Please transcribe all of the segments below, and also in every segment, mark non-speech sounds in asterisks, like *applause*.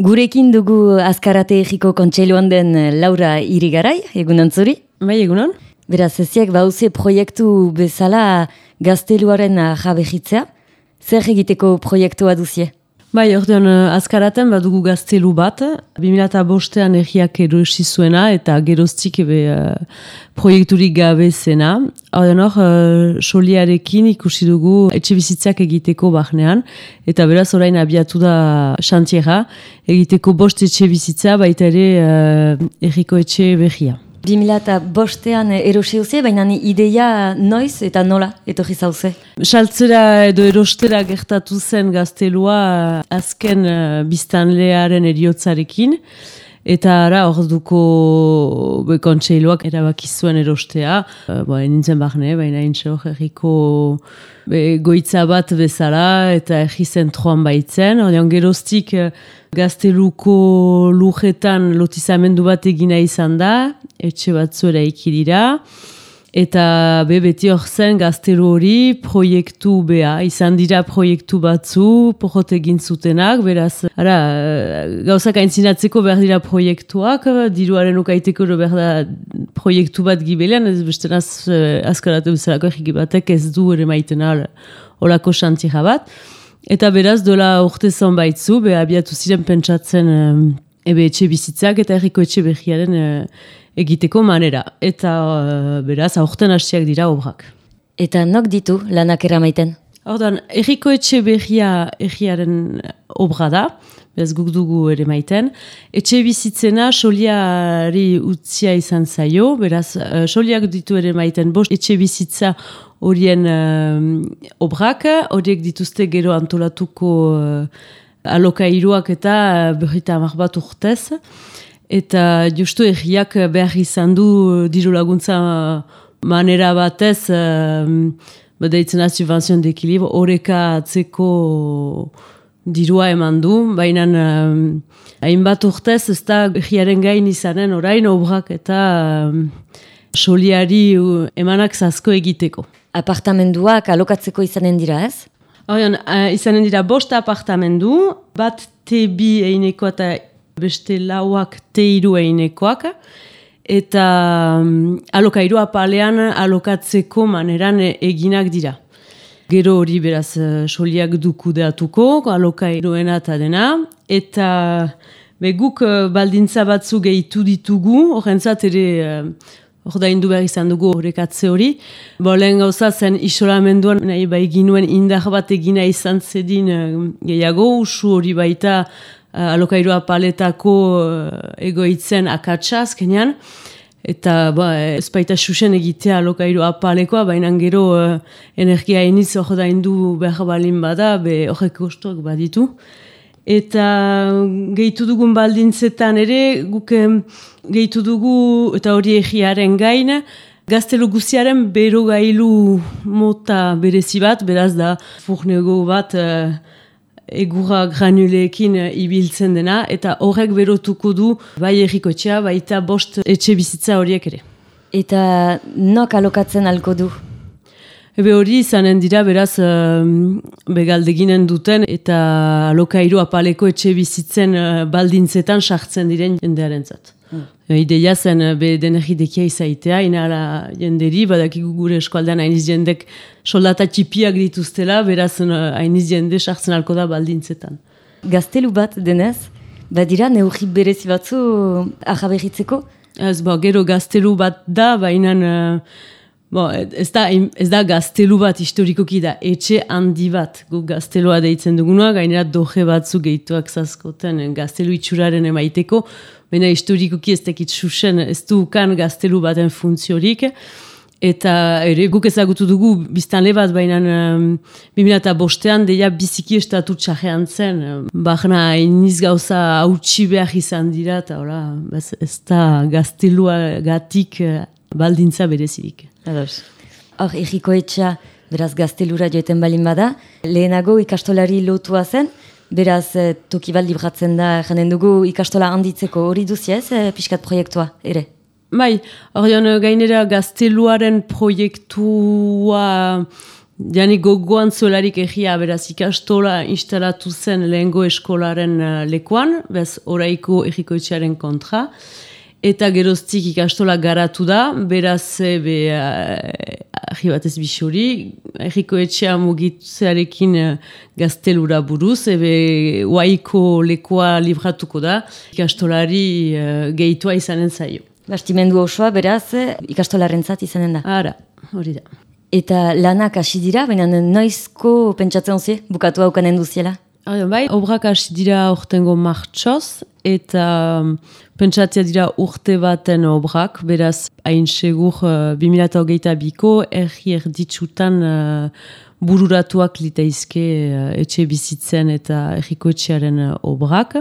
Gurekin dugu azkarate egiko kontseiluan den Laura Irigarai, egunan zuri? Bai, egunan. Beraz, eziak bauze proiektu bezala gazteluaren jabegitzea. Zer egiteko proiektua duzie? Bai, ordean eh, azkaraten badugu gaztelu bat, 2005an egiak erosi zuena eta geroztik ebe uh, proiekturik gabe zena. Ordean hor, uh, soliarekin ikusi dugu etxe bizitzak egiteko bahnean, eta beraz orain abiatu da xantiera, egiteko bost etxe bizitza baita ere uh, erriko etxe behia. 2000 bostean erosi hauze, baina ideia noiz eta nola etorri zauze? Saltzera edo erostera gertatu zen gaztelua azken uh, biztanlearen eriotzarekin. Eta ara hor duko kontseiloak erabaki zuen erostea. Uh, bo, nintzen bahne, baina intxe hor erriko goitza bat bezala eta erri zentroan baitzen. Ordean geroztik uh, gazteluko lujetan lotizamendu bat egina izan da etxe batzuera ikidira. Eta be beti hor zen gaztelu hori proiektu beha, izan dira proiektu batzu, pohot egin zutenak, beraz, ara, gauzak aintzinatzeko behar dira proiektuak, diruaren ukaiteko behar da proiektu bat gibelean, ez beste naz eh, azkaratu bezalako batek ez du ere maiten al olako xantira bat. Eta beraz, dola urte zon baitzu, beha abiatu ziren pentsatzen ebe etxe bizitzak eta erriko etxe behiaren eh, egiteko manera. Eta uh, beraz, aurten hastiak dira obrak. Eta nok ditu lanak eramaiten? Hortan, erriko etxe behia erriaren obra da, beraz guk dugu ere maiten. Etxe bizitzena soliari utzia izan zaio, beraz, uh, soliak ditu ere maiten, bost etxe bizitza horien uh, obrak, horiek dituzte gero antolatuko uh, alokairuak eta berrita amak bat urtez. Eta justu erriak behar izan du eh, diru laguntza manera batez, um, badaitzen subvenzion dekilibro, horreka atzeko dirua eman du, baina um, hainbat urtez ez da erriaren gain izanen orain obrak eta um, soliari emanak zazko egiteko. Apartamenduak alokatzeko izanen dira ez? Horian, uh, izanen dira bost apartamendu, bat tebi eineko eta beste lauak teiru einekoak, eta um, alokairu apalean alokatzeko maneran eginak dira. Gero hori beraz uh, soliak duku deatuko, alokairuena eta dena, eta beguk uh, baldintza batzu gehitu ditugu, horrentzat ere uh, Hor da indu behar izan dugu horrekatze hori. Bo, lehen gauza zen isolamenduan nahi bai ginuen indar bat egina izan zedin gehiago, usu hori baita uh, alokairua paletako uh, egoitzen akatsa azkenean. Eta ba, ez baita susen egitea alokairua palekoa, baina gero energia iniz hor da indu behar balin bada, be horrek kostuak baditu. Eta gehitu dugun baldintzetan ere, guk gehitu dugu, eta hori egiaren gain, gaztelu guziaren bero gailu mota berezi bat, beraz da furnego bat, egura granuleekin eh, ibiltzen dena, eta horrek berotuko du bai erriko etxea, baita bost etxe bizitza horiek ere. Eta nok alokatzen alko du? Ebe hori izanen dira beraz uh, begaldeginen duten eta alokairu apaleko etxe bizitzen uh, baldintzetan sartzen diren jendearen zat. Hmm. Ideia zen be denergidekia izaitea, inara jenderi, badakigu gure eskualdean hainiz jendek soldata txipiak dituztela, beraz hainiz jende sartzen alko da baldintzetan. Gaztelu bat denez, badira neurri berezi batzu ahaberritzeko? Ez, bo, gero gaztelu bat da, baina Bo, ez, da, ez da gaztelu bat historikoki da, etxe handi bat gu gaztelua deitzen duguna, gainera doje batzu gehituak zazkoten gaztelu itxuraren emaiteko, baina historikoki ez dakit susen ez du kan gaztelu baten funtziorik, eta ere guk ezagutu dugu biztanle bat, baina um, 2000 bostean deia biziki estatu txajean zen, bahna iniz gauza hautsi behar izan dira, eta ez da gaztelua gatik baldintza berezirik. Hor, egiko etxa, beraz gaztelura joeten balin bada, lehenago ikastolari lotua zen, beraz eh, toki baldi bratzen da, janen dugu ikastola handitzeko. Hori duziez, eh, pixkat proiektua, ere? Bai, hori gainera gazteluaren proiektua Jani gogoan zuelarik egia, beraz ikastola instalatu zen lehengo eskolaren uh, lekuan, bez oraiko egikoetxearen kontra, eta geroztik ikastola garatu da, beraz, be, uh, ahi batez bisuri, egikoetxea mugitzearekin uh, gaztelura buruz, ebe waiko lekua libratuko da, ikastolari uh, gehitua izanen zaio. Bastimendu osoa, beraz, ikastolaren zat izanen da. Ara, hori da. Eta lanak hasi dira, baina noizko pentsatzen zi, bukatu haukanen duziela? Bai, obrak hasi dira urtengo martxoz, eta um, pentsatzea dira urte baten obrak, beraz, hain segur, uh, 2008 biko, erri erditsutan uh, bururatuak litaizke uh, etxe bizitzen eta erriko etxearen uh, obrak.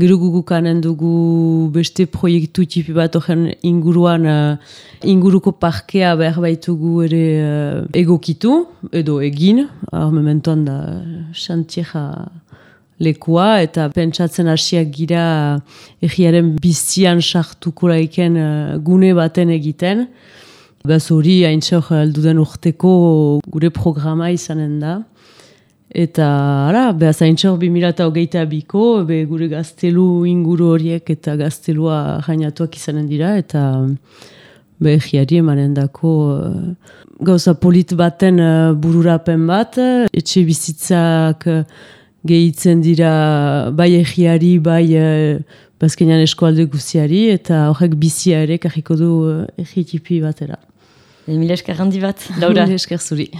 Gero gugukanen dugu beste proiektu tipi bat ogen inguruan uh, inguruko parkea behar baitugu ere uh, egokitu edo egin, hor mementoan da xantieja lekua eta pentsatzen hasiak gira erriaren bizian sartuko laiken uh, gune baten egiten. Bez hori haintxor alduden urteko gure programa izanen da. Eta, ara, behaz haintxor 2008 biko, be gure gaztelu inguru horiek eta gaztelua jainatuak izanen dira, eta be egiari emanen dako uh, gauza polit baten bururapen bat, etxe bizitzak gehitzen dira bai egiari, bai uh, bazkenean eskualde guziari, eta horrek bizia ere kajiko du uh, egitipi batera. Mila esker handi bat, *laughs* Laura. Mila esker zuri.